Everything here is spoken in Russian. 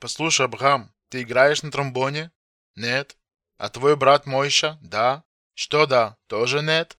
Послушай, Абхам, ты играешь на тромбоне? Нет. А твой брат Мойша? Да. Что да? Тоже нет?